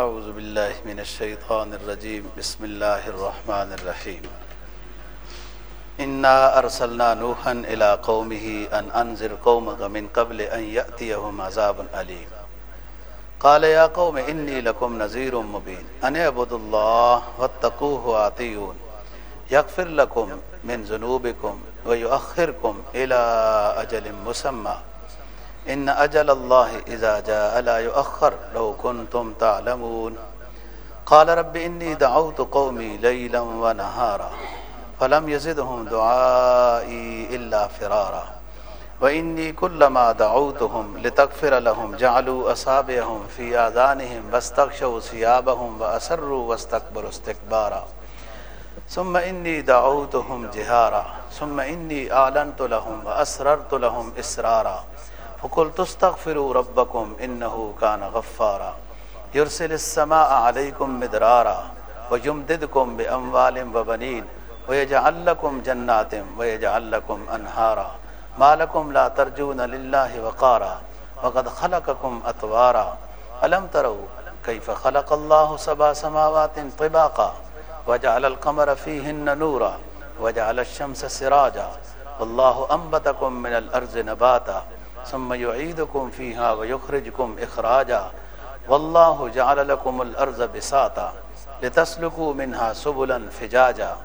اعوذ باللہ من الشیطان الرجیم، بسم اللہ الرحمن الرحیم۔ انا ارسلنا نوحا الى قومه ان انذر قومك من قبل ان ياتيهم عذاب اليم قال يا قوم اني لكم نذير مبين ان اعبدوا الله واتقوه واطيعون يغفر لكم من ذنوبكم ويؤخركم الى اجل مسمى ان اجل الله اذا جاء لا يؤخر لو كنتم تعلمون. قال رب اني دعوت قومي ليلا ونهارا فلم يزدهم دعائي الا فرارا. واني كلما دعوتهم لتغفر لهم جعلوا اصابعهم في اذانهم واستغشوا ثيابهم واسروا واستكبروا استكبارا. ثم اني دعوتهم جهارا. ثم اني اعلنت لهم واسررت لهم اسرارا فقلت استغفروا ربكم انه كان غفارا. يرسل السماء عليكم مدرارا ويمددكم باموال وبنين ويجعل لكم جنات ويجعل لكم انهارا ما لكم لا ترجون لله وقارا. وقد خلقكم اطوارا الم تروا كيف خلق الله سبع سماوات طباقا؟ وجعل القمر فيهن نورا. وجعل الشمس سراجا. والله انبتكم من الارض نباتا. ثم يعيدكم فيها ويخرجكم إخراجا. والله جعل لكم الأرض بساطا لتسلكوا منها سبلا فجاجا.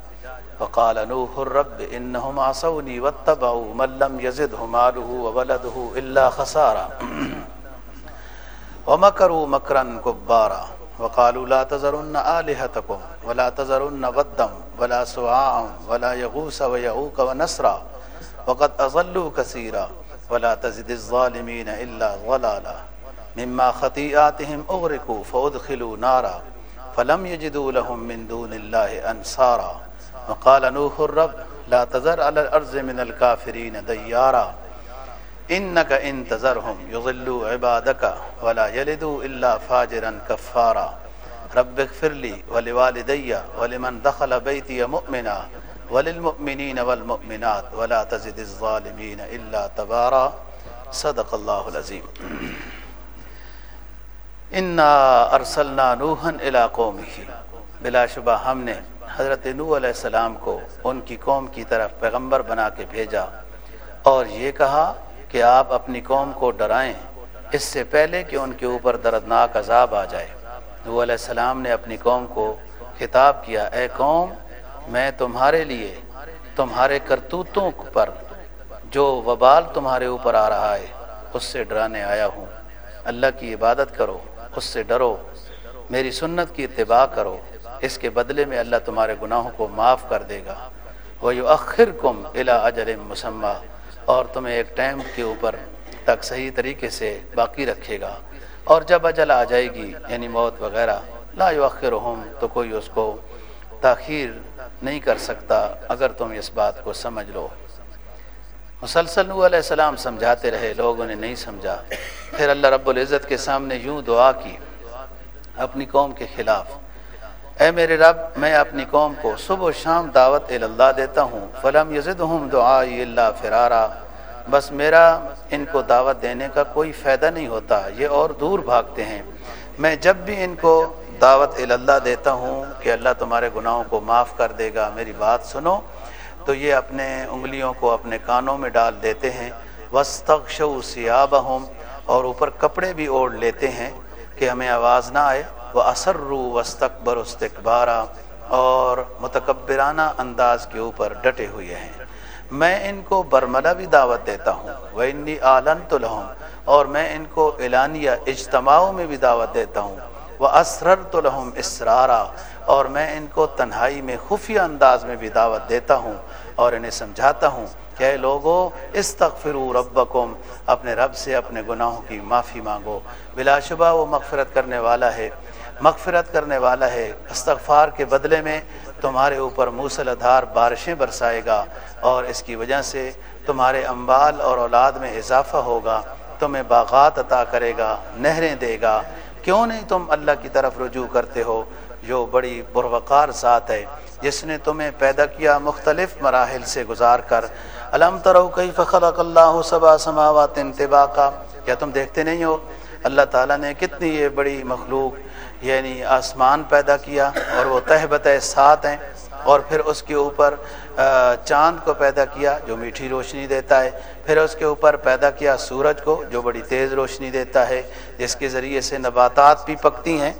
وقال نوح الرب إنهم عصوني واتبعوا من لم يزده ماله وولده إلا خسارا. ومكروا مكرا كبارا. وقالوا لا تذرن آلهتكم ولا تذرن غدا ولا سواعا ولا يغوس ويعوك ونسرا. وقد أظلوا كثيرا. ولا تزد الظالمين إلا ضلالا مما خطيئاتهم أغرقوا فأدخلوا نارا فلم يجدوا لهم من دون الله أنصارا. وقال نوح الرب لا تذر على الأرض من الكافرين ديارا. إنك إن تذرهم يضلوا عبادك ولا يلدوا إلا فاجرا كفارا. رب اغفر لي ولوالدي ولمن دخل بيتي مؤمنا. وللمؤمنین والمؤمنات ولا تزد الظالمین الا تبارا. صدق اللہ العظیم. انا ارسلنا نوحا الى قومه. بلا شبہ ہم نے حضرت نوح علیہ السلام کو ان کی قوم کی طرف پیغمبر بنا کے بھیجا اور یہ کہا کہ آپ اپنی قوم کو ڈرائیں، اس سے پہلے کہ ان کے اوپر دردناک عذاب آ جائے۔ نوح علیہ السلام نے اپنی قوم کو خطاب کیا، اے قوم میں تمہارے لیے تمہارے کرتوتوں پر جو وبال تمہارے اوپر آ رہا ہے، اس سے ڈرانے آیا ہوں۔ اللہ کی عبادت کرو، اس سے ڈرو۔ میری سنت کی اتباع کرو۔ اس کے بدلے میں اللہ تمہارے گناہوں کو معاف کر دے گا۔ وہ یو اخر کم الا اجر مسمہ اور تمہیں ایک ٹائم کے اوپر تک صحیح طریقے سے باقی رکھے گا۔ اور جب اجل آ جائے گی یعنی موت وغیرہ، لا یو تو کوئی اس کو تاخیر نہیں کر سکتا اگر تم اس بات کو سمجھ لو۔ مسلسل نو علیہ السلام سمجھاتے رہے لوگوں نے نہیں سمجھا۔ پھر اللہ رب العزت کے سامنے یوں دعا کی، اپنی قوم کے خلاف۔ اے میرے رب، میں اپنی قوم کو صبح و شام دعوت اللہ دیتا ہوں، فلم یزد ہوں دعا اللہ فرارا۔ بس میرا ان کو دعوت دینے کا کوئی فائدہ نہیں ہوتا، یہ اور دور بھاگتے ہیں۔ میں جب بھی ان کو دعوت اللہ دیتا ہوں کہ اللہ تمہارے گناہوں کو معاف کر دے گا۔ میری بات سنو۔ تو یہ اپنے انگلیوں کو اپنے کانوں میں ڈال دیتے ہیں۔ وسطش سیاب اور اوپر کپڑے بھی اوڑھ لیتے ہیں کہ ہمیں آواز نہ آئے۔ وہ اثر رو وسطبر استقبارہ اور متکبرانہ انداز کے اوپر ڈٹے ہوئے ہیں۔ میں ان کو برملا بھی دعوت دیتا ہوں۔ وہ انی عالن تو اور میں ان کو اعلانیہ اجتماعوں میں بھی دعوت دیتا ہوں۔ وہ اسرر تو لہم اسرارا اور میں ان کو تنہائی میں خفیہ انداز میں بھی دعوت دیتا ہوں اور انہیں سمجھاتا ہوں کہ اے لوگو، استغفروا ربکم، اپنے رب سے اپنے گناہوں کی معافی مانگو۔ بلا شبہ وہ مغفرت کرنے والا ہے، مغفرت کرنے والا ہے۔ استغفار کے بدلے میں تمہارے اوپر موسل دھار بارشیں برسائے گا اور اس کی وجہ سے تمہارے امبال اور اولاد میں اضافہ ہوگا، تمہیں باغات عطا کرے گا، نہریں دے گا۔ کیوں نہیں تم اللہ کی طرف رجوع کرتے ہو؟ جو بڑی بروقار ذات ہے، جس نے تمہیں پیدا کیا مختلف مراحل سے گزار کر۔ علم ترو کئی فخلق اللہ صبا سماوات انتبا کا کیا تم دیکھتے نہیں ہو؟ اللہ تعالیٰ نے کتنی یہ بڑی مخلوق یعنی آسمان پیدا کیا اور وہ تہ بتہ سات ہیں اور پھر اس کے اوپر چاند کو پیدا کیا جو میٹھی روشنی دیتا ہے۔ پھر اس کے اوپر پیدا کیا سورج کو، جو بڑی تیز روشنی دیتا ہے، جس کے ذریعے سے نباتات بھی پکتی ہیں۔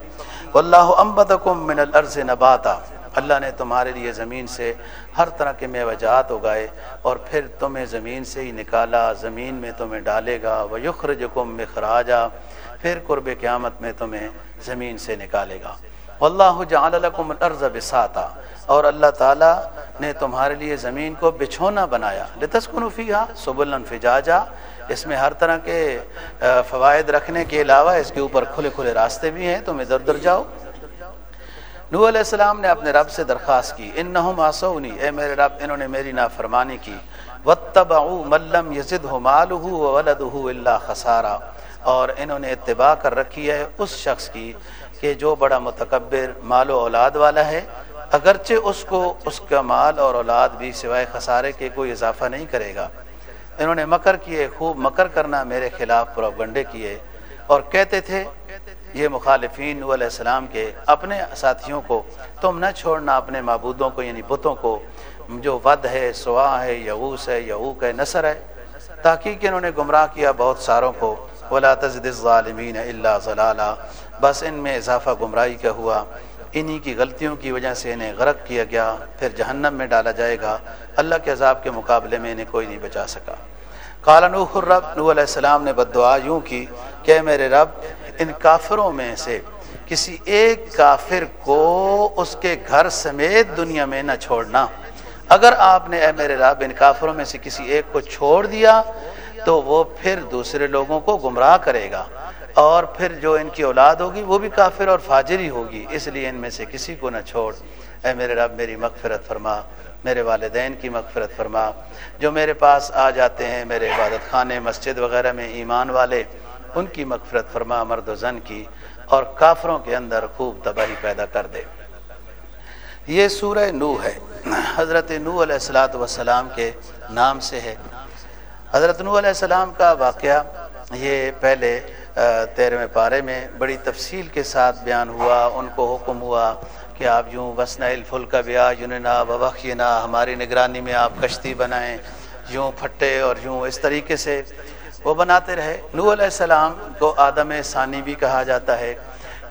اللہ امبدکم من الارض نباتا۔ اللہ نے تمہارے لیے زمین سے ہر طرح کے میوہ جات اگائے اور پھر تمہیں زمین سے ہی نکالا، زمین میں تمہیں ڈالے گا۔ وہ یخرجکم مخراجا۔ پھر قرب قیامت میں تمہیں زمین سے نکالے گا۔ اللہ جعل لکم الارض بساتا اور اللہ تعالیٰ نے تمہارے لیے زمین کو بچھونا بنایا۔ لتسکنو فیہا سبلن فجاجا۔ اس میں ہر طرح کے فوائد رکھنے کے علاوہ اس کے اوپر کھلے کھلے راستے بھی ہیں۔ تم ادھر ادھر جاؤ۔ نو علیہ السلام نے اپنے رب سے درخواست کی ان آسونی اے میرے رب، انہوں نے میری نافرمانی کی۔ وَاتَّبَعُوا مَلَّمْ يَزِدْهُ مَالُهُ وَوَلَدُهُ إِلَّا خَسَارًا۔ اور انہوں نے اتباع کر رکھی ہے اس شخص کی کہ جو بڑا متکبر مال و اولاد والا ہے۔ اگرچہ اس کو اس کا مال اور اولاد بھی سوائے خسارے کے کوئی اضافہ نہیں کرے گا۔ انہوں نے مکر کیے، خوب مکر کرنا میرے خلاف پروگنڈے کیے۔ اور کہتے تھے، یہ مخالفین علیہ السلام کے اپنے ساتھیوں کو، تم نہ چھوڑنا اپنے معبودوں کو یعنی بتوں کو، جو ود ہے، سوا ہے یغوس ہے، یعوق ہے، نصر ہے۔ تاکہ انہوں نے گمراہ کیا بہت ساروں کو۔ ولا تزد الظالمین الا ضلالا بس ان میں اضافہ گمراہی کا ہوا۔ انہی کی غلطیوں کی وجہ سے انہیں غرق کیا گیا، پھر جہنم میں ڈالا جائے گا۔ اللہ کے عذاب کے مقابلے میں انہیں کوئی نہیں بچا سکا۔ قال نوح الرب، نوح علیہ السلام نے بد دعا یوں کی، کہ میرے رب، ان کافروں میں سے کسی ایک کافر کو اس کے گھر سمیت دنیا میں نہ چھوڑنا۔ اگر آپ نے اے میرے رب، ان کافروں میں سے کسی ایک کو چھوڑ دیا، تو وہ پھر دوسرے لوگوں کو گمراہ کرے گا۔ اور پھر جو ان کی اولاد ہوگی وہ بھی کافر اور فاجری ہوگی، اس لیے ان میں سے کسی کو نہ چھوڑ۔ اے میرے رب، میری مغفرت فرما، میرے والدین کی مغفرت فرما۔ جو میرے پاس آ جاتے ہیں، میرے عبادت خانے، مسجد وغیرہ میں ایمان والے، ان کی مغفرت فرما، مرد و زن کی، اور کافروں کے اندر خوب تباہی پیدا کر دے۔ یہ سورہ نو ہے۔ حضرت نو علیہ السلاۃ وسلام کے نام سے ہے۔ حضرت نو علیہ السلام کا واقعہ یہ پہلے تیرہویں پارے میں بڑی تفصیل کے ساتھ بیان ہوا، ان کو حکم ہوا کہ آپ یوں وسن الفل کا بیا یوننا وبخینا ہماری نگرانی میں آپ کشتی بنائیں، یوں پھٹے اور یوں اس طریقے سے وہ بناتے رہے۔ نو علیہ السلام کو آدم ثانی بھی کہا جاتا ہے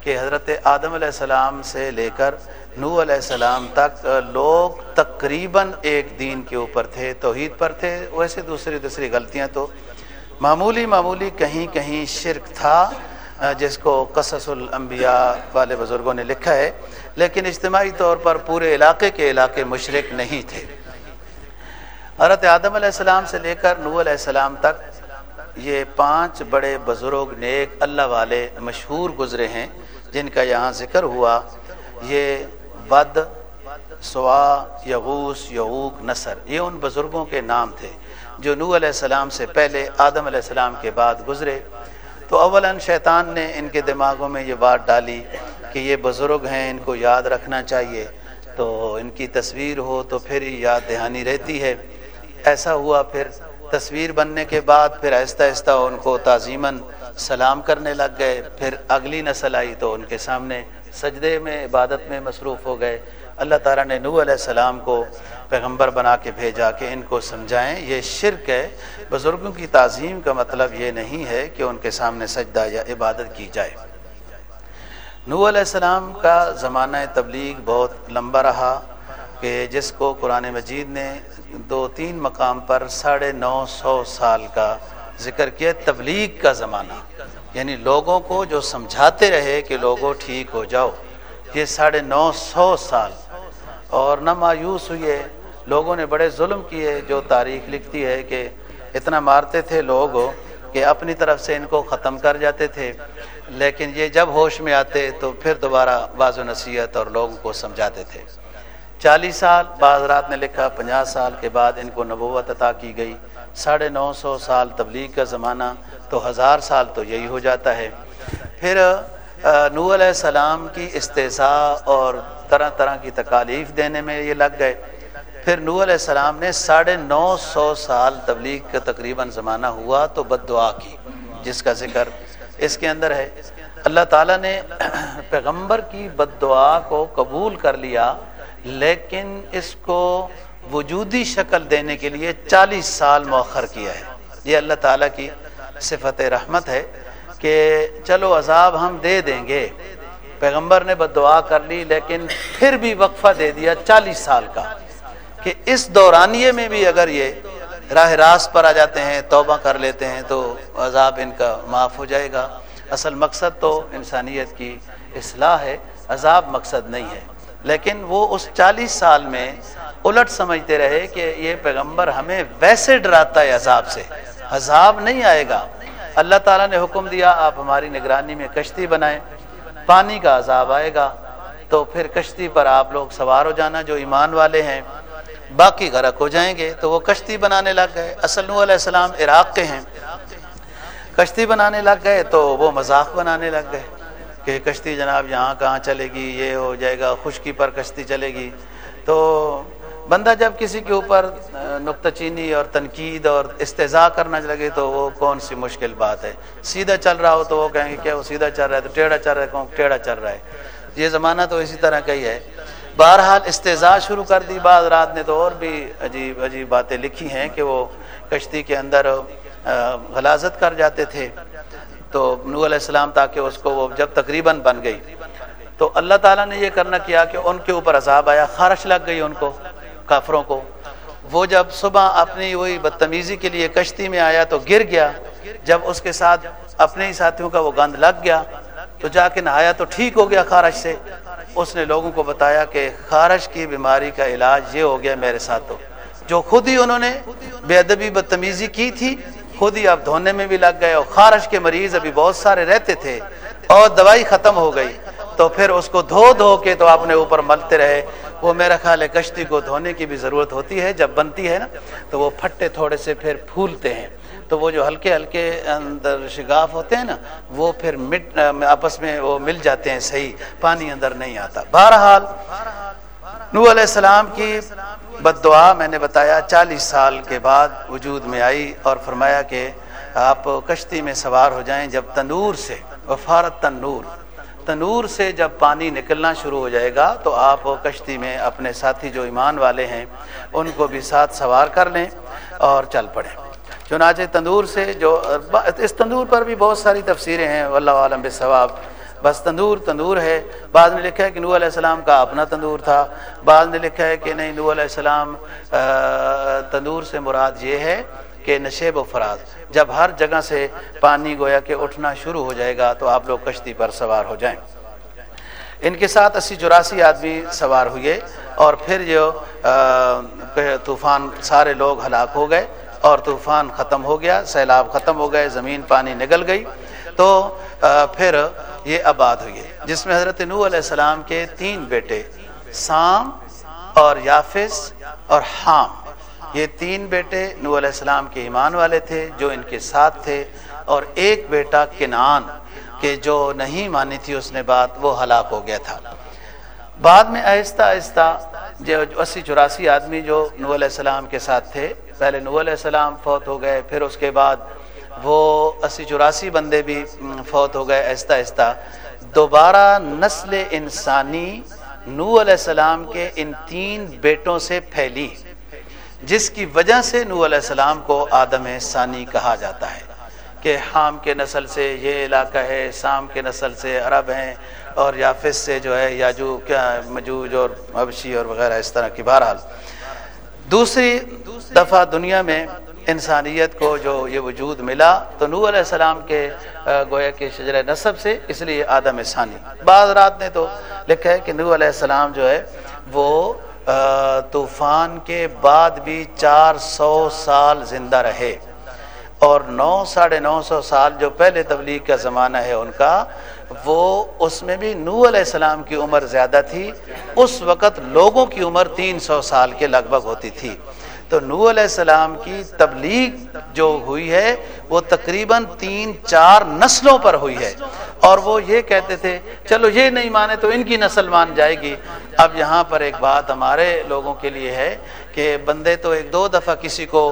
کہ حضرت آدم علیہ السلام سے لے کر نو علیہ السلام تک لوگ تقریباً ایک دین کے اوپر تھے، توحید پر تھے، ویسے دوسری دوسری غلطیاں تو معمولی معمولی کہیں کہیں شرک تھا جس کو قصص الانبیاء والے بزرگوں نے لکھا ہے، لیکن اجتماعی طور پر پورے علاقے کے علاقے مشرق نہیں تھے۔ حضرت آدم علیہ السلام سے لے کر نو علیہ السلام تک یہ پانچ بڑے بزرگ نیک اللہ والے مشہور گزرے ہیں، جن کا یہاں ذکر ہوا، یہ ود، سوا یغوس یعوق، نصر، یہ ان بزرگوں کے نام تھے۔ جو نو علیہ السلام سے پہلے آدم علیہ السلام کے بعد گزرے، تو اولا شیطان نے ان کے دماغوں میں یہ بات ڈالی کہ یہ بزرگ ہیں، ان کو یاد رکھنا چاہیے۔ تو ان کی تصویر ہو تو پھر یاد دہانی رہتی ہے۔ ایسا ہوا پھر تصویر بننے کے بعد پھر آہستہ آہستہ ان کو تعظیماً سلام کرنے لگ گئے۔ پھر اگلی نسل آئی تو ان کے سامنے سجدے میں، عبادت میں مصروف ہو گئے۔ اللہ تعالیٰ نے نو علیہ السلام کو پیغمبر بنا کے بھیجا کہ ان کو سمجھائیں۔ یہ شرک ہے۔ بزرگوں کی تعظیم کا مطلب یہ نہیں ہے کہ ان کے سامنے سجدہ یا عبادت کی جائے۔ نو علیہ السلام کا زمانہ تبلیغ بہت لمبا رہا کہ جس کو قرآن مجید نے دو تین مقام پر ساڑھے نو سو سال کا ذکر کیا۔ تبلیغ کا زمانہ۔ یعنی لوگوں کو جو سمجھاتے رہے کہ لوگوں ٹھیک ہو جاؤ۔ یہ ساڑھے نو سو سال۔ اور نہ مایوس ہوئے لوگوں نے بڑے ظلم کیے جو تاریخ لکھتی ہے کہ اتنا مارتے تھے لوگ کہ اپنی طرف سے ان کو ختم کر جاتے تھے۔ لیکن یہ جب ہوش میں آتے تو پھر دوبارہ بعض و نصیحت اور لوگوں کو سمجھاتے تھے۔ چالیس سال بعض رات نے لکھا، پنجاس سال کے بعد ان کو نبوت عطا کی گئی۔ ساڑھے نو سو سال تبلیغ کا زمانہ تو ہزار سال تو یہی ہو جاتا ہے۔ پھر نو علیہ السلام کی استضاء اور طرح طرح کی تکالیف دینے میں یہ لگ گئے۔ پھر نو علیہ السلام نے ساڑھے نو سو سال تبلیغ کا تقریباً زمانہ ہوا تو بد دعا کی، جس کا ذکر اس کے اندر ہے۔ اللہ تعالیٰ نے پیغمبر کی بد دعا کو قبول کر لیا، لیکن اس کو وجودی شکل دینے کے لیے چالیس سال مؤخر کیا ہے۔ یہ اللہ تعالیٰ کی صفت رحمت ہے کہ چلو عذاب ہم دے دیں گے۔ پیغمبر نے بد دعا کر لی، لیکن پھر بھی وقفہ دے دیا چالیس سال کا، کہ اس دورانیے میں بھی اگر یہ راہ راست پر آ جاتے ہیں، توبہ کر لیتے ہیں، تو عذاب ان کا معاف ہو جائے گا۔ اصل مقصد تو انسانیت کی اصلاح ہے، عذاب مقصد نہیں ہے۔ لیکن وہ اس چالیس سال میں الٹ سمجھتے رہے کہ یہ پیغمبر ہمیں ویسے ڈراتا ہے عذاب سے۔ عذاب نہیں آئے گا۔ اللہ تعالیٰ نے حکم دیا، آپ ہماری نگرانی میں کشتی بنائیں۔ پانی کا عذاب آئے گا۔ تو پھر کشتی پر آپ لوگ سوار ہو جانا جو ایمان والے ہیں۔ باقی غرق ہو جائیں گے۔ تو وہ کشتی بنانے لگ گئے۔ اصل علیہ السلام عراق کے ہیں۔ کشتی بنانے لگ گئے تو وہ مذاق بنانے لگ گئے کہ کشتی جناب یہاں کہاں چلے گی؟ یہ ہو جائے گا۔ خشکی پر کشتی چلے گی۔ تو بندہ جب کسی کے اوپر نقطہ چینی اور تنقید اور استضاء کرنا لگے تو وہ کون سی مشکل بات ہے؟ سیدھا چل رہا ہو تو وہ کہیں گے کیا وہ سیدھا چل رہا ہے، تو ٹیڑھا چل رہا ہے، کون ٹیڑھا چل رہا ہے؟ یہ زمانہ تو اسی طرح کا ہی ہے۔ بہرحال استضاء شروع کر دی، بعد رات نے تو اور بھی عجیب عجیب باتیں لکھی ہیں کہ وہ کشتی کے اندر غلازت کر جاتے تھے۔ تو نو علیہ السلام تاکہ اس کو وہ جب تقریباً بن گئی۔ تو اللہ تعالیٰ نے یہ کرنا کیا کہ ان کے اوپر عذاب آیا، خارش لگ گئی ان کو۔ کافروں کو۔ وہ جب صبح اپنی وہی بدتمیزی کے لیے کشتی میں آیا تو گر گیا۔ جب اس کے ساتھ اپنے ہی ساتھیوں کا وہ گند لگ گیا تو جا کے نہایا تو ٹھیک ہو گیا خارش سے۔ اس نے لوگوں کو بتایا کہ خارش کی بیماری کا علاج یہ ہو گیا میرے ساتھ تو جو خود ہی انہوں نے بے ادبی بدتمیزی کی تھی، خود ہی اب دھونے میں بھی لگ گئے اور خارش کے مریض ابھی بہت سارے رہتے تھے اور دوائی ختم ہو گئی۔ تو پھر اس کو دھو دھو کے تو اپنے اوپر ملتے رہے۔ وہ میرا خیال ہے کشتی کو دھونے کی بھی ضرورت ہوتی ہے، جب بنتی ہے نا، تو وہ پھٹے تھوڑے سے پھر پھولتے ہیں۔ تو وہ جو ہلکے ہلکے اندر شگاف ہوتے ہیں نا، وہ پھر مٹ، آپس میں وہ مل جاتے ہیں صحیح، پانی اندر نہیں آتا۔ بہرحال نو علیہ السلام کی بد دعا میں نے بتایا، چالیس سال کے بعد وجود میں آئی اور فرمایا کہ آپ کشتی میں سوار ہو جائیں جب تنور سے، وفارت تنور۔ تنور سے جب پانی نکلنا شروع ہو جائے گا، تو آپ کشتی میں اپنے ساتھی جو ایمان والے ہیں، ان کو بھی ساتھ سوار کر لیں اور چل پڑیں۔ چنانچہ تندور سے جو، اس تندور پر بھی بہت ساری تفسیریں ہیں اللہ عالم ثواب بس تندور تندور ہے۔ بعد نے لکھا ہے کہ نو علیہ السلام کا اپنا تندور تھا۔ بعد نے لکھا ہے کہ نہیں نو علیہ السلام تندور سے مراد یہ ہے کہ نشیب و فراز جب ہر جگہ سے پانی گویا کہ اٹھنا شروع ہو جائے گا تو آپ لوگ کشتی پر سوار ہو جائیں۔ ان کے ساتھ اسی چوراسی آدمی سوار ہوئے اور پھر جو طوفان سارے لوگ ہلاک ہو گئے اور طوفان ختم ہو گیا، سیلاب ختم ہو گئے، زمین پانی نگل گئی۔ تو پھر یہ آباد ہوئی جس میں حضرت نو علیہ السلام کے تین بیٹے، سام اور یافس اور حام۔ یہ تین بیٹے نو علیہ السلام کے ایمان والے تھے جو ان کے ساتھ تھے اور ایک بیٹا کنان کہ جو نہیں مانی تھی اس نے بات، وہ ہلاک ہو گیا تھا۔ بعد میں آہستہ آہستہ جو اسی چوراسی آدمی جو نو علیہ السلام کے ساتھ تھے، پہلے نو علیہ السلام فوت ہو گئے، پھر اس کے بعد وہ اسی چوراسی بندے بھی فوت ہو گئے آہستہ آہستہ۔ دوبارہ نسل انسانی نو علیہ السلام کے ان تین بیٹوں سے پھیلی۔ جس کی وجہ سے نو علیہ السلام کو آدم ثانی کہا جاتا ہے کہ حام کے نسل سے یہ علاقہ ہے، سام کے نسل سے عرب ہیں اور یافس سے جو ہے یاجو کیا، مجوج اور حبشی اور وغیرہ اس طرح کی بہرحال۔ دوسری دفعہ دنیا میں انسانیت کو جو یہ وجود ملا تو نو علیہ السلام کے گویا کے شجر نصب سے اس لیے آدم ثانی۔ بعض رات نے تو لکھا ہے کہ نو علیہ السلام جو ہے وہ طوفان کے بعد بھی چار سو سال زندہ رہے اور نو، ساڑھے نو سو سال جو پہلے تبلیغ کا زمانہ ہے ان کا، وہ اس میں بھی نو علیہ السلام کی عمر زیادہ تھی، اس وقت لوگوں کی عمر تین سو سال کے لگ بھگ ہوتی تھی۔ تو نو علیہ السلام کی تبلیغ جو ہوئی ہے وہ تقریباً تین چار نسلوں پر ہوئی ہے۔ اور وہ یہ کہتے تھے، چلو یہ نہیں مانے تو ان کی نسل مان جائے گی۔ اب یہاں پر ایک بات ہمارے لوگوں کے لیے ہے کہ بندے تو ایک دو دفعہ کسی کو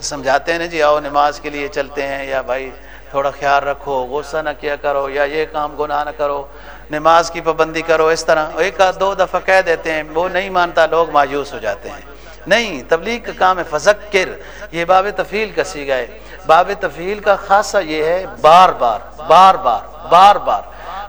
سمجھاتے ہیں جی آؤ نماز کے لیے چلتے ہیں، یا بھائی تھوڑا خیال رکھو، غصہ نہ کیا کرو، یا یہ کام گناہ نہ کرو، نماز کی پابندی کرو، اس طرح ایک دو دفعہ کہہ دیتے ہیں، وہ نہیں مانتا، لوگ مایوس ہو جاتے ہیں۔ نہیں، تبلیغ کا کام ہے، فذکر، یہ باب تفیل کا سیگا ہے۔ باب تفیل کا خاصہ یہ ہے، بار بار بار بار بار بار۔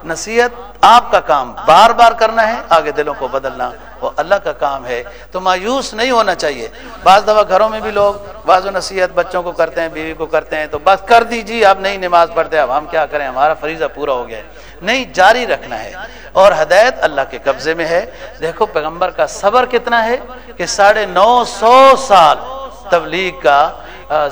نصیحت آپ کا کام، بار بار کرنا ہے، آگے دلوں کو بدلنا، وہ اللہ کا کام ہے۔ تو مایوس نہیں ہونا چاہیے۔ بعض دفعہ گھروں میں بھی لوگ بعض و نصیحت بچوں کو کرتے ہیں، بیوی کو کرتے ہیں، تو بس کر دیجیے آپ نہیں نماز پڑھتے، اب ہم کیا کریں؟ ہمارا فریضہ پورا ہو گیا ہے۔ نہیں، جاری رکھنا ہے۔ اور ہدایت اللہ کے قبضے میں ہے۔ دیکھو، پیغمبر کا صبر کتنا ہے کہ ساڑھے نو سو سال تبلیغ کا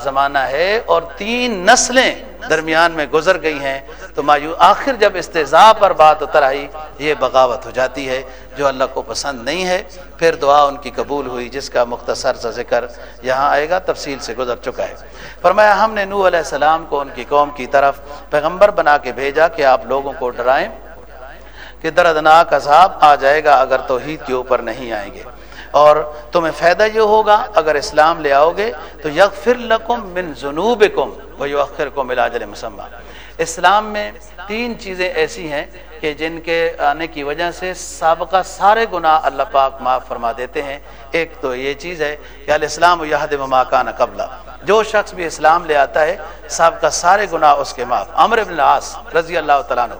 زمانہ ہے اور تین نسلیں درمیان میں گزر گئی ہیں، تو مایو آخر جب استضاء پر بات اتر آئی، یہ بغاوت ہو جاتی ہے، جو اللہ کو پسند نہیں ہے، پھر دعا ان کی قبول ہوئی، جس کا مختصر سا ذکر یہاں آئے گا، تفصیل سے گزر چکا ہے۔ فرمایا، ہم نے نو علیہ السلام کو ان کی قوم کی طرف پیغمبر بنا کے بھیجا کہ آپ لوگوں کو ڈرائیں کہ دردناک عذاب آ جائے گا اگر توحید کے اوپر نہیں آئیں گے۔ اور تمہیں فائدہ یہ ہوگا، اگر اسلام لے آؤ گے تو یغفر لکم من ذنوبکم ویؤخرکم الى اجل مسمى اسلام میں تین چیزیں ایسی ہیں کہ جن کے آنے کی وجہ سے سابقہ سارے گناہ اللہ پاک معاف فرما دیتے ہیں۔ ایک تو یہ چیز ہے کہ الاسلام یہد مما کان قبلہ۔ جو شخص بھی اسلام لے آتا ہے، سابقہ سارے گناہ اس کے معاف۔ عمر بن العاص رضی اللہ تعالیٰ عنہ۔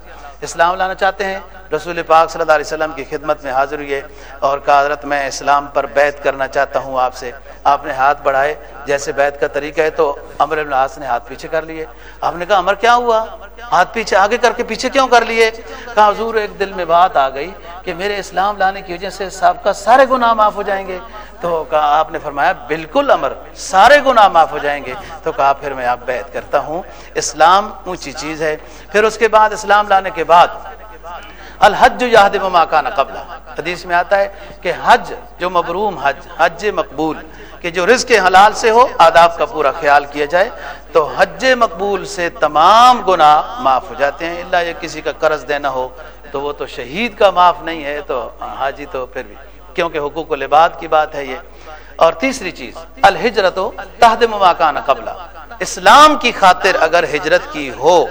اسلام لانا چاہتے ہیں؟ رسول پاک صلی اللہ علیہ وسلم کی خدمت میں حاضر ہوئے اور کہا، حضرت، میں اسلام پر بیت کرنا چاہتا ہوں آپ سے۔ آپ نے ہاتھ بڑھائے، جیسے بیت کا طریقہ ہے تو امر ابن نے ہاتھ پیچھے کر لیے۔ آپ نے کہا امر کیا ہوا؟ ہاتھ پیچھے، آگے کر کے پیچھے کیوں کر لیے؟ کہا، حضور، ایک دل میں بات آ گئی کہ میرے اسلام لانے کی وجہ سے سابقہ سارے گناہ معاف ہو جائیں گے۔ تو کہا آپ نے فرمایا بالکل امر، سارے گناہ معاف ہو جائیں گے۔ تو کہا پھر میں آپ بیت کرتا ہوں۔ اسلام اونچی چیز ہے۔ پھر اس کے بعد اسلام لانے کے بعد الحج یاد مما کا قبل حدیث میں آتا ہے کہ حج جو مبروم حج حج مقبول، کہ جو رزق حلال سے ہو، آداب کا پورا خیال کیا جائے، تو حج مقبول سے تمام گناہ معاف ہو جاتے ہیں۔ اللہ یہ کسی کا قرض دینا ہو تو وہ تو شہید کا معاف نہیں ہے، تو حاجی تو پھر بھی۔ کیونکہ حقوق و لباد کی بات ہے یہ۔ اور تیسری چیز الحجرت و تحد مماکان قبلہ۔ اسلام کی خاطر اگر ہجرت کی ہو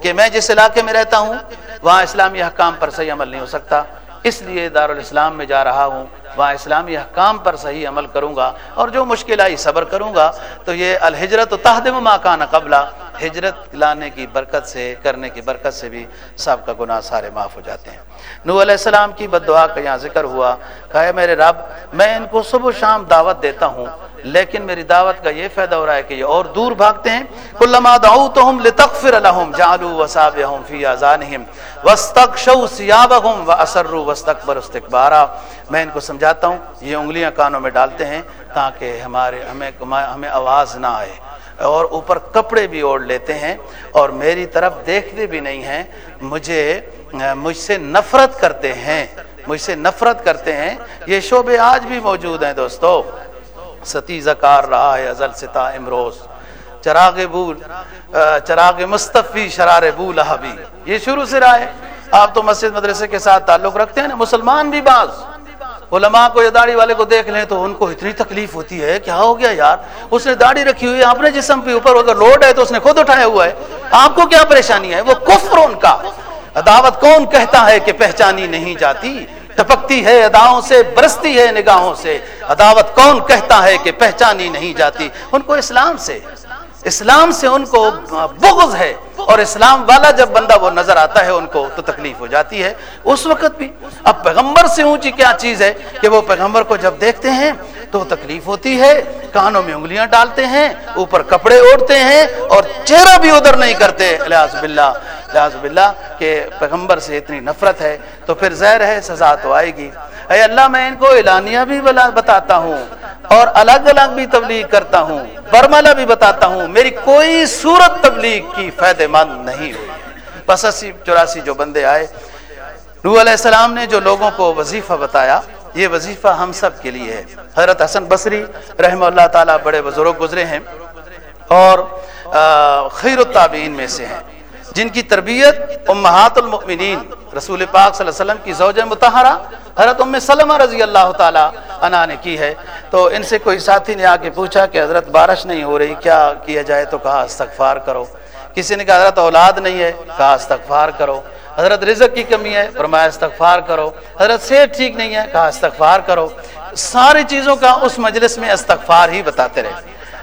کہ میں جس علاقے میں رہتا ہوں، وہاں اسلامی حکام پر صحیح عمل نہیں ہو سکتا۔ اس لیے دارالاسلام میں جا رہا ہوں۔ وہاں اسلامی احکام پر صحیح عمل کروں گا اور جو مشکل آئی صبر کروں گا تو یہ الحجرت و تحدم ماکان قبلہ ہجرت لانے کی برکت سے، کرنے کی برکت سے بھی سب کا گناہ سارے معاف ہو جاتے ہیں۔ نو علیہ السلام کی بد دعا کا یہاں ذکر ہوا کہ میرے رب، میں ان کو صبح و شام دعوت دیتا ہوں، لیکن میری دعوت کا یہ فائدہ ہو رہا ہے کہ یہ اور دور بھاگتے ہیں۔ کلما دعوتهم لتغفر لهم جعلوا وصابهم في اذانهم واستغشوا ثيابهم واسروا واستكبروا استكبارا۔ میں ان کو سمجھاتا ہوں، یہ انگلیاں کانوں میں ڈالتے ہیں تاکہ ہمارے، ہمیں ہمیں آواز نہ آئے۔ اور اوپر کپڑے بھی اوڑھ لیتے ہیں۔ اور میری طرف دیکھتے بھی نہیں ہیں۔ مجھے، مجھ سے نفرت کرتے ہیں۔ مجھ سے نفرت کرتے ہیں۔ یہ شعبے آج بھی موجود ہیں دوستو۔ ستی زکار رہا ہے ازل ستا امروز۔ چراغ بول، چراغ مصطفی شرار بو لہبی یہ شروع سے رہا ہے۔ آپ تو مسجد مدرسے کے ساتھ تعلق رکھتے ہیں نا؟ مسلمان بھی بعض۔ علماء کو یا داڑھی والے کو دیکھ لیں تو ان کو اتنی تکلیف ہوتی ہے کیا ہو گیا یار؟ اس نے داڑھی رکھی ہوئی ہے، اپنے جسم پہ اوپر اگر لوڈ ہے تو اس نے خود اٹھایا ہوا ہے۔ آپ کو کیا پریشانی ہے؟ وہ کفر ان کا۔ عداوت کون کہتا ہے کہ پہچانی نہیں جاتی؟ ٹپکتی ہے اداؤں سے، برستی ہے نگاہوں سے۔ عداوت کون کہتا ہے کہ پہچانی نہیں جاتی؟ ان کو اسلام سے۔ اسلام سے ان کو بغض ہے۔ اور اسلام والا جب بندہ وہ نظر آتا ہے ان کو تو تکلیف ہو جاتی ہے۔ اس وقت بھی اب پیغمبر سے اونچی کیا چیز ہے کہ وہ پیغمبر کو جب دیکھتے ہیں تو تکلیف ہوتی ہے، کانوں میں انگلیاں ڈالتے ہیں، اوپر کپڑے اوڑھتے ہیں اور چہرہ بھی ادھر نہیں کرتے۔ لہٰذ باللہ لہٰذ باللہ کہ پیغمبر سے اتنی نفرت ہے، تو پھر زہر ہے، سزا تو آئے گی۔ اے اللہ، میں ان کو اعلانیہ بھی بتاتا ہوں اور الگ الگ بھی تبلیغ کرتا ہوں، برملا بھی بتاتا ہوں۔ میری کوئی صورت تبلیغ کی فائدہ مند نہیں ہوئی۔ بس اسی چوراسی جو بندے آئے نو علیہ السلام نے جو لوگوں کو وظیفہ بتایا یہ وظیفہ ہم سب کے لیے ہے۔ حضرت حسن بصری رحمہ اللہ تعالیٰ بڑے بزرگ گزرے ہیں اور خیر التابعین میں سے ہیں۔ جن کی تربیت امہات المؤمنین رسول پاک صلی اللہ علیہ وسلم کی زوجہ متحرہ حضرت ام سلمہ رضی اللہ تعالی عنہ نے کی ہے۔ تو ان سے کوئی ساتھی نے آ کے پوچھا کہ حضرت بارش نہیں ہو رہی، کیا کیا جائے تو کہا استغفار کرو۔ کسی نے کہا حضرت اولاد نہیں ہے، کہا استغفار کرو۔ حضرت رزق کی کمی ہے، فرمایا استغفار کرو۔ حضرت صحت ٹھیک نہیں ہے، کہا استغفار کرو۔ ساری چیزوں کا اس مجلس میں استغفار ہی بتاتے رہے۔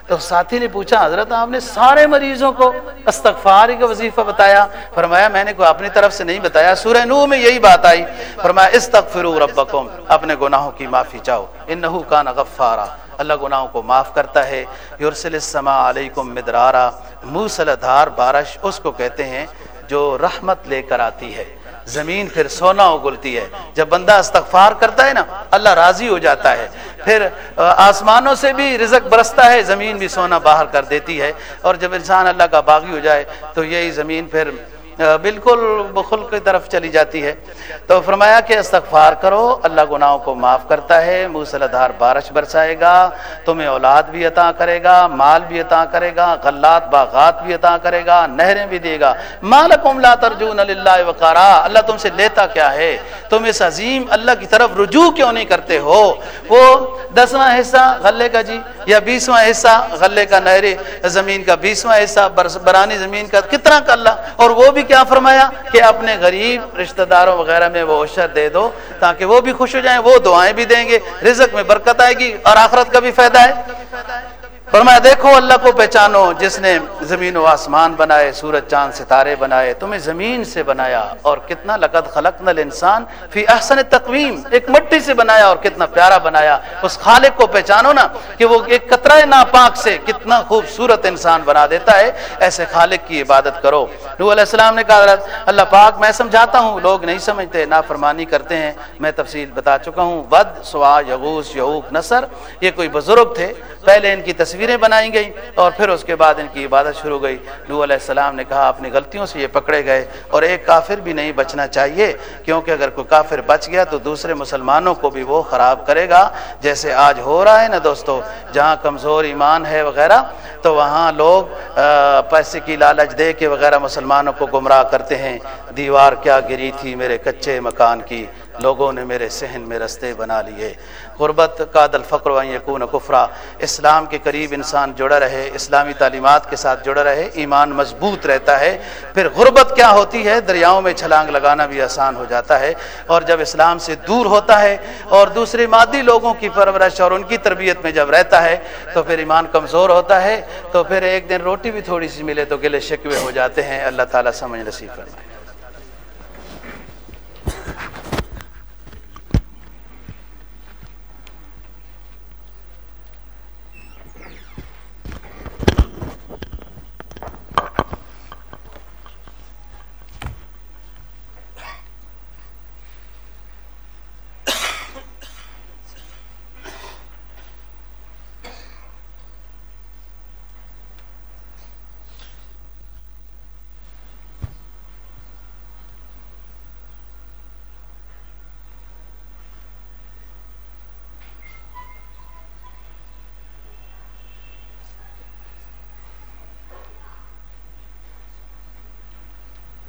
تو ساتھی نے پوچھا، حضرت آپ نے سارے مریضوں کو استغفار کا وظیفہ بتایا؟ فرمایا، میں نے کوئی اپنی طرف سے نہیں بتایا۔ سورہ نو میں یہی بات آئی۔ فرمایا، استغفروا ربکم، اپنے گناہوں کی معافی چاہو۔ انہو کان غفارا۔ اللہ گناہوں کو معاف کرتا ہے۔ یرسل السماء علیکم مدرارا۔ موسل دھار بارش اس کو کہتے ہیں جو رحمت لے کر آتی ہے۔ زمین پھر سونا اگلتی ہے۔ جب بندہ استغفار کرتا ہے نا، اللہ راضی ہو جاتا ہے۔ پھر آسمانوں سے بھی رزق برستا ہے، زمین بھی سونا باہر کر دیتی ہے۔ اور جب انسان اللہ کا باغی ہو جائے تو یہی زمین پھر بالکل بخل کی طرف چلی جاتی ہے۔ تو فرمایا کہ استغفار کرو، اللہ گناہوں کو معاف کرتا ہے، موسلادھار بارش برسائے گا، تمہیں اولاد بھی عطا کرے گا، مال بھی عطا کرے گا، غلات باغات بھی عطا کرے گا، نہریں بھی دے گا۔ مالکم لا ترجون للہ وقارا، اللہ تم سے لیتا کیا ہے؟ تم اس عظیم اللہ کی طرف رجوع کیوں نہیں کرتے ہو؟ وہ دسواں حصہ غلے کا جی یا بیسواں حصہ غلے کا نہرے زمین کا بیسواں حصہ برانی زمین کا، کتنا کا اللہ؟ اور وہ بھی کیا فرمایا کہ اپنے غریب رشتہ داروں وغیرہ میں وہ عشر دے دو تاکہ وہ بھی خوش ہو جائیں، وہ دعائیں بھی دیں گے، رزق میں برکت آئے گی اور آخرت کا بھی فائدہ ہے۔ فرمایا، دیکھو، اللہ کو پہچانو، جس نے زمین و آسمان بنائے، سورج، چاند، ستارے بنائے، تمہیں زمین سے بنایا، اور کتنا لقد خلق نل انسان فی احسن تقویم ایک مٹی سے بنایا اور کتنا پیارا بنایا۔ اس خالق کو پہچانو نا کہ وہ ایک قطرہ ناپاک سے کتنا خوبصورت انسان بنا دیتا ہے، ایسے خالق کی عبادت کرو۔ نو علیہ السلام نے کہا اللہ پاک، میں سمجھاتا ہوں، لوگ نہیں سمجھتے، نافرمانی کرتے ہیں۔ میں تفصیل بتا چکا ہوں۔ ود سوا یغوس یعوق نصر، یہ کوئی بزرگ تھے پہلے ان کی تصویریں بنائی گئی اور پھر اس کے بعد ان کی عبادت شروع گئی۔ نو علیہ السلام نے کہا، اپنی غلطیوں سے یہ پکڑے گئے اور ایک کافر بھی نہیں بچنا چاہیے، کیونکہ اگر کوئی کافر بچ گیا تو دوسرے مسلمانوں کو بھی وہ خراب کرے گا۔ جیسے آج ہو رہا ہے نا دوستو، جہاں کمزور ایمان ہے وغیرہ، تو وہاں لوگ پیسے کی لالچ دے کے وغیرہ مسلمانوں کو گمراہ کرتے ہیں۔ دیوار کیا گری تھی میرے کچے مکان کی۔ لوگوں نے میرے سہن میں رستے بنا لیے۔ غربت کا دل فقر و یقون کفرا۔ اسلام کے قریب انسان جڑا رہے، اسلامی تعلیمات کے ساتھ جڑا رہے، ایمان مضبوط رہتا ہے۔ پھر غربت کیا ہوتی ہے؟ دریاؤں میں چھلانگ لگانا بھی آسان ہو جاتا ہے۔ اور جب اسلام سے دور ہوتا ہے اور دوسرے مادی لوگوں کی پرورش اور ان کی تربیت میں جب رہتا ہے، تو پھر ایمان کمزور ہوتا ہے۔ تو پھر ایک دن روٹی بھی تھوڑی سی ملے تو گلے شکوے ہو جاتے ہیں۔ اللہ تعالیٰ سمجھ نصیب فرمائے۔